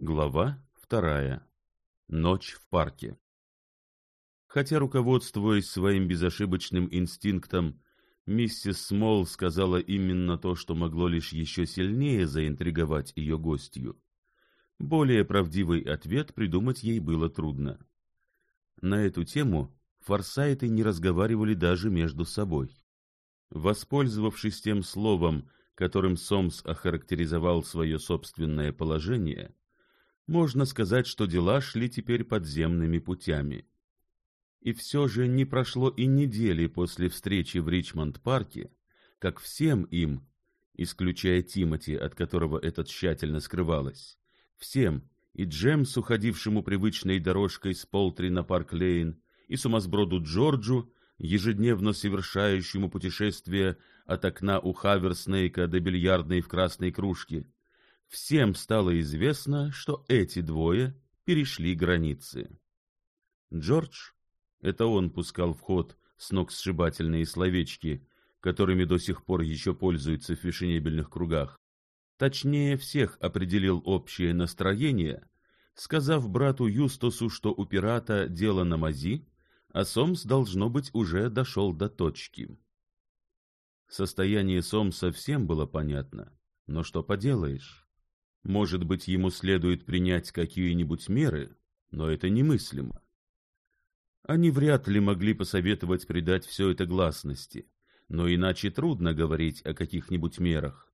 Глава вторая. Ночь в парке. Хотя руководствуясь своим безошибочным инстинктом, миссис Смол сказала именно то, что могло лишь еще сильнее заинтриговать ее гостью. Более правдивый ответ придумать ей было трудно. На эту тему форсайты не разговаривали даже между собой. Воспользовавшись тем словом, которым Сомс охарактеризовал свое собственное положение, можно сказать, что дела шли теперь подземными путями. И все же не прошло и недели после встречи в Ричмонд-парке, как всем им, исключая Тимоти, от которого это тщательно скрывалось, всем, и Джемсу, ходившему привычной дорожкой с Полтри на Парк-Лейн, и сумасброду Джорджу, ежедневно совершающему путешествие от окна у Хаверснейка до бильярдной в красной кружке, всем стало известно, что эти двое перешли границы. Джордж, это он пускал в ход с ног сшибательные словечки, которыми до сих пор еще пользуются в фешенебельных кругах, точнее всех определил общее настроение, сказав брату Юстосу, что у пирата дело на мази, а Сомс, должно быть, уже дошел до точки. Состояние Сомса всем было понятно, но что поделаешь? Может быть, ему следует принять какие-нибудь меры, но это немыслимо. Они вряд ли могли посоветовать придать все это гласности, но иначе трудно говорить о каких-нибудь мерах.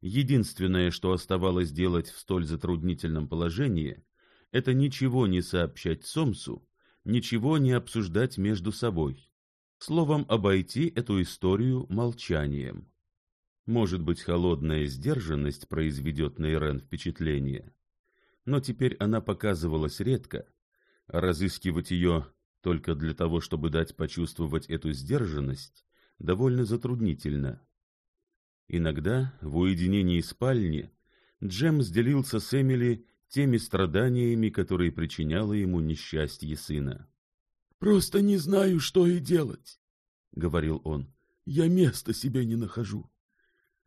Единственное, что оставалось делать в столь затруднительном положении, это ничего не сообщать Сомсу, ничего не обсуждать между собой. Словом, обойти эту историю молчанием. Может быть, холодная сдержанность произведет на Ирен впечатление, но теперь она показывалась редко, разыскивать ее только для того, чтобы дать почувствовать эту сдержанность, довольно затруднительно. Иногда, в уединении спальни, Джемс делился с Эмили теми страданиями, которые причиняло ему несчастье сына. «Просто не знаю, что и делать», — говорил он. «Я места себе не нахожу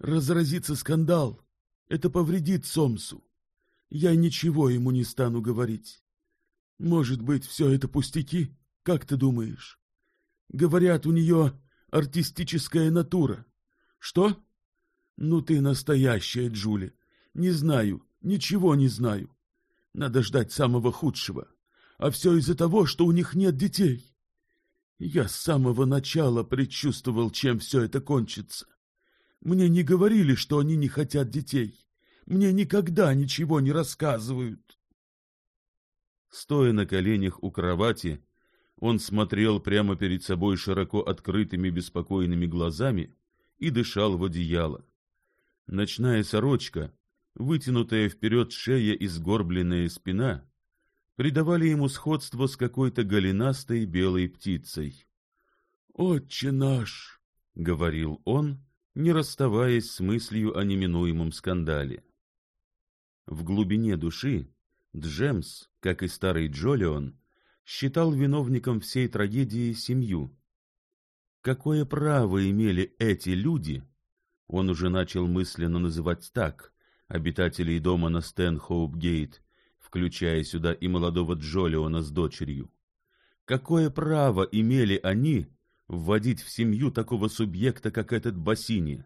разразится скандал. Это повредит Сомсу. Я ничего ему не стану говорить. Может быть, все это пустяки? Как ты думаешь? Говорят, у нее артистическая натура. Что? Ну ты настоящая, Джули. Не знаю, ничего не знаю. Надо ждать самого худшего. А все из-за того, что у них нет детей. Я с самого начала предчувствовал, чем все это кончится. Мне не говорили, что они не хотят детей. Мне никогда ничего не рассказывают. Стоя на коленях у кровати, он смотрел прямо перед собой широко открытыми беспокойными глазами и дышал в одеяло. Ночная сорочка, вытянутая вперед шея и сгорбленная спина, придавали ему сходство с какой-то голенастой белой птицей. «Отче наш!» — говорил он, не расставаясь с мыслью о неминуемом скандале. В глубине души Джемс, как и старый Джолион, считал виновником всей трагедии семью. Какое право имели эти люди, он уже начал мысленно называть так, обитателей дома на Стэнхоуп-гейт, включая сюда и молодого Джолиона с дочерью. Какое право имели они вводить в семью такого субъекта, как этот Босини.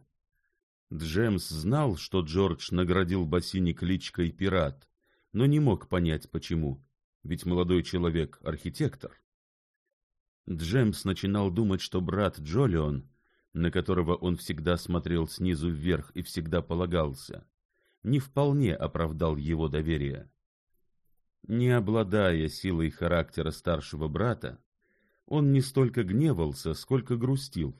Джемс знал, что Джордж наградил Босини кличкой «Пират», но не мог понять, почему, ведь молодой человек — архитектор. Джемс начинал думать, что брат Джолион, на которого он всегда смотрел снизу вверх и всегда полагался, не вполне оправдал его доверие. Не обладая силой характера старшего брата, он не столько гневался, сколько грустил.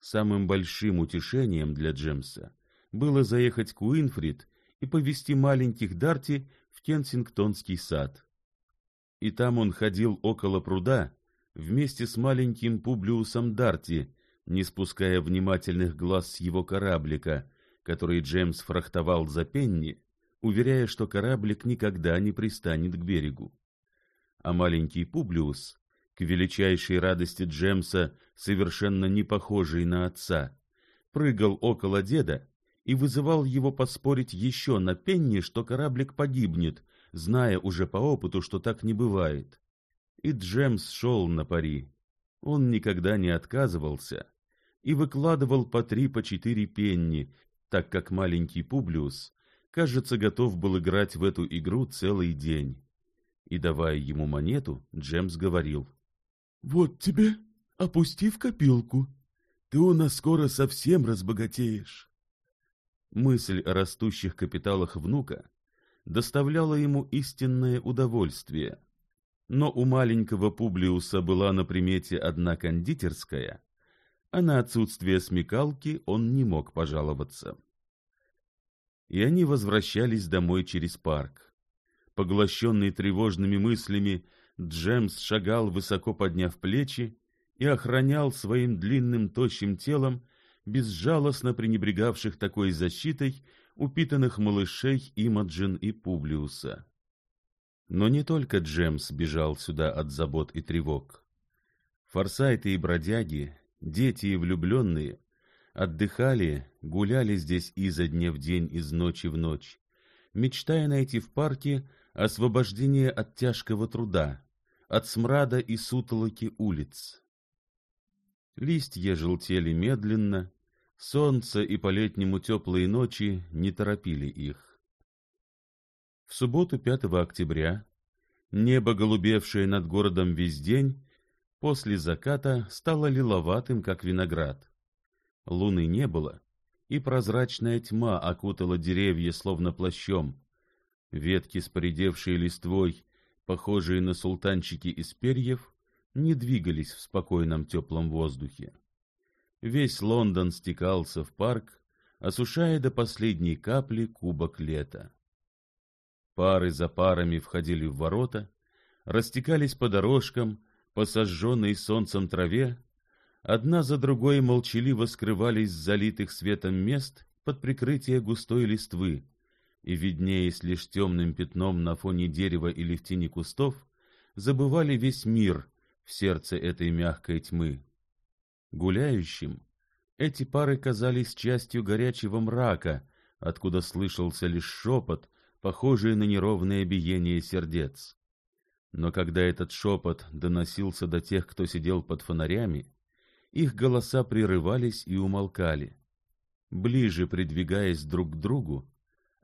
Самым большим утешением для Джемса было заехать к Уинфрид и повести маленьких Дарти в Кенсингтонский сад. И там он ходил около пруда вместе с маленьким Публиусом Дарти, не спуская внимательных глаз с его кораблика, который Джемс фрахтовал за пенни, уверяя, что кораблик никогда не пристанет к берегу. А маленький Публиус к величайшей радости Джемса, совершенно не похожий на отца, прыгал около деда и вызывал его поспорить еще на пенни, что кораблик погибнет, зная уже по опыту, что так не бывает. И Джемс шел на пари. Он никогда не отказывался и выкладывал по три, по четыре пенни, так как маленький Публиус, кажется, готов был играть в эту игру целый день. И давая ему монету, Джемс говорил, вот тебе, опусти в копилку. Ты у нас скоро совсем разбогатеешь. Мысль о растущих капиталах внука доставляла ему истинное удовольствие. Но у маленького Публиуса была на примете одна кондитерская, а на отсутствие смекалки он не мог пожаловаться. И они возвращались домой через парк. Поглощенный тревожными мыслями Джемс шагал высоко подняв плечи и охранял своим длинным тощим телом безжалостно пренебрегавших такой защитой упитанных малышей Имаджин и Публиуса. Но не только Джемс бежал сюда от забот и тревог. Форсайты и бродяги, дети и влюбленные отдыхали, гуляли здесь изо дня в день, из ночи в ночь, мечтая найти в парке освобождение от тяжкого труда, от смрада и сутолоки улиц. Листья желтели медленно, солнце и по-летнему теплые ночи не торопили их. В субботу 5 октября небо, голубевшее над городом весь день, после заката стало лиловатым, как виноград. Луны не было, и прозрачная тьма окутала деревья словно плащом. Ветки, споредевшие листвой, похожие на султанчики из перьев, не двигались в спокойном теплом воздухе. Весь Лондон стекался в парк, осушая до последней капли кубок лета. Пары за парами входили в ворота, растекались по дорожкам, по сожженной солнцем траве, одна за другой молчаливо скрывались с залитых светом мест под прикрытие густой листвы, и виднеясь лишь темным пятном на фоне дерева или в тени кустов, забывали весь мир в сердце этой мягкой тьмы. Гуляющим эти пары казались частью горячего мрака, откуда слышался лишь шепот, похожий на неровное биение сердец. Но когда этот шепот доносился до тех, кто сидел под фонарями, их голоса прерывались и умолкали. Ближе придвигаясь друг к другу,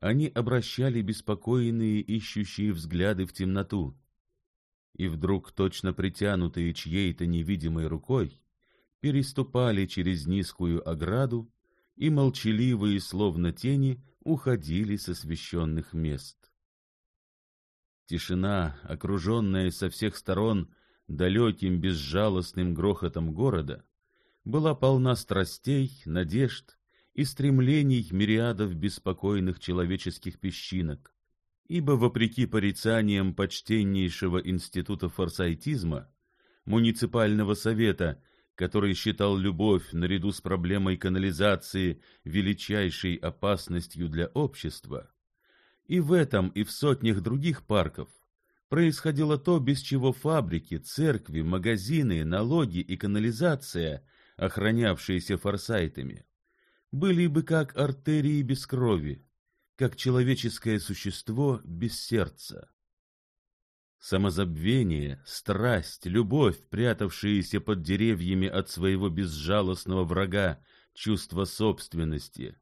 они обращали беспокойные ищущие взгляды в темноту, и вдруг, точно притянутые чьей-то невидимой рукой, переступали через низкую ограду и молчаливые, словно тени, уходили с освещенных мест. Тишина, окруженная со всех сторон далеким безжалостным грохотом города, была полна страстей, надежд и стремлений мириадов беспокойных человеческих песчинок, ибо, вопреки порицаниям почтеннейшего института форсайтизма, муниципального совета, который считал любовь наряду с проблемой канализации величайшей опасностью для общества, и в этом, и в сотнях других парков происходило то, без чего фабрики, церкви, магазины, налоги и канализация, охранявшиеся форсайтами, были бы как артерии без крови, как человеческое существо без сердца. Самозабвение, страсть, любовь, прятавшиеся под деревьями от своего безжалостного врага, чувство собственности,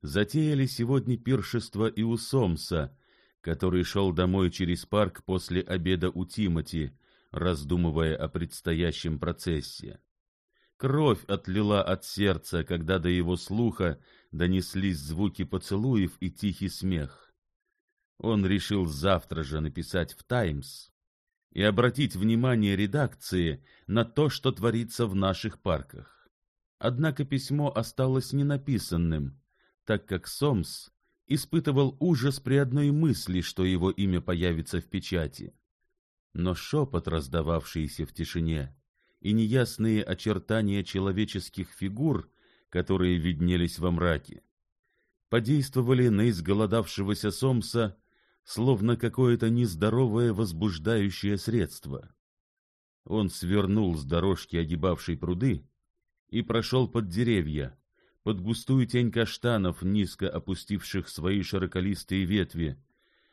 затеяли сегодня пиршество и у Сомса, который шел домой через парк после обеда у Тимати, раздумывая о предстоящем процессе. Кровь отлила от сердца, когда до его слуха донеслись звуки поцелуев и тихий смех. Он решил завтра же написать в «Таймс» и обратить внимание редакции на то, что творится в наших парках. Однако письмо осталось ненаписанным, так как Сомс испытывал ужас при одной мысли, что его имя появится в печати. Но шепот, раздававшийся в тишине, и неясные очертания человеческих фигур, которые виднелись во мраке, подействовали на изголодавшегося Сомса словно какое-то нездоровое возбуждающее средство. Он свернул с дорожки, огибавшей пруды, и прошел под деревья, под густую тень каштанов, низко опустивших свои широколистые ветви,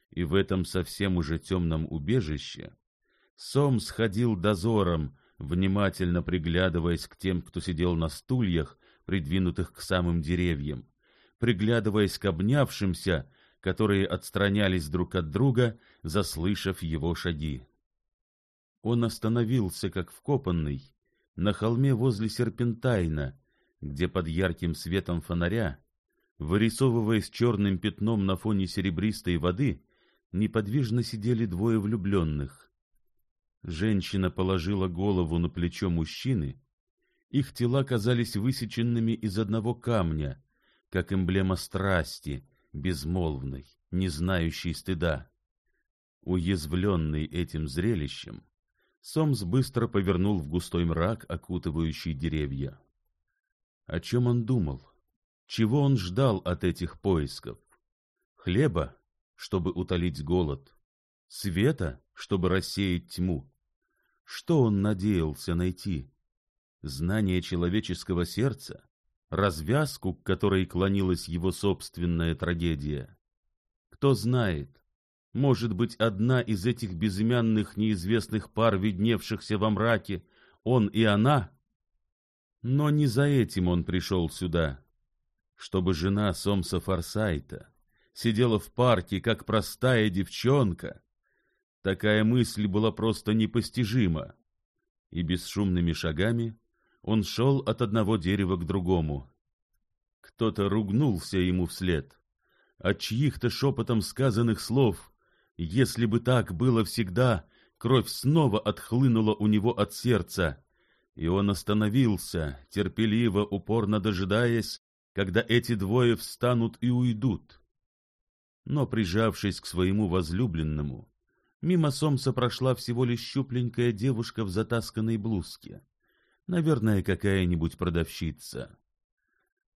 и в этом совсем уже темном убежище Сом сходил дозором, внимательно приглядываясь к тем, кто сидел на стульях, придвинутых к самым деревьям, приглядываясь к обнявшимся, которые отстранялись друг от друга, заслышав его шаги. Он остановился, как вкопанный, на холме возле серпентайна, где под ярким светом фонаря, вырисовываясь черным пятном на фоне серебристой воды, неподвижно сидели двое влюбленных. Женщина положила голову на плечо мужчины. Их тела казались высеченными из одного камня, как эмблема страсти, безмолвной, не знающей стыда. Уязвленный этим зрелищем, Сомс быстро повернул в густой мрак, окутывающий деревья. О чем он думал? Чего он ждал от этих поисков? Хлеба, чтобы утолить голод, света, чтобы рассеять тьму, что он надеялся найти? Знание человеческого сердца, развязку, к которой клонилась его собственная трагедия. Кто знает, может быть, одна из этих безымянных неизвестных пар, видневшихся во мраке, он и она? Но не за этим он пришел сюда, чтобы жена Сомса Форсайта сидела в парке, как простая девчонка, Такая мысль была просто непостижима. И бесшумными шагами он шел от одного дерева к другому. Кто-то ругнулся ему вслед. От чьих-то шепотом сказанных слов, если бы так было всегда, кровь снова отхлынула у него от сердца, и он остановился, терпеливо, упорно дожидаясь, когда эти двое встанут и уйдут. Но, прижавшись к своему возлюбленному, Мимо Сомса прошла всего лишь щупленькая девушка в затасканной блузке. Наверное, какая-нибудь продавщица.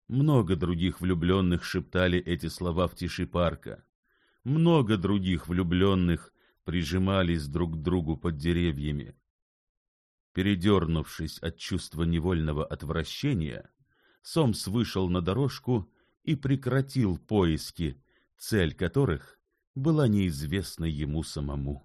Много других влюбленных шептали эти слова в тиши парка. Много других влюбленных прижимались друг к другу под деревьями. Передернувшись от чувства невольного отвращения, Сомс вышел на дорожку и прекратил поиски, цель которых была неизвестна ему самому.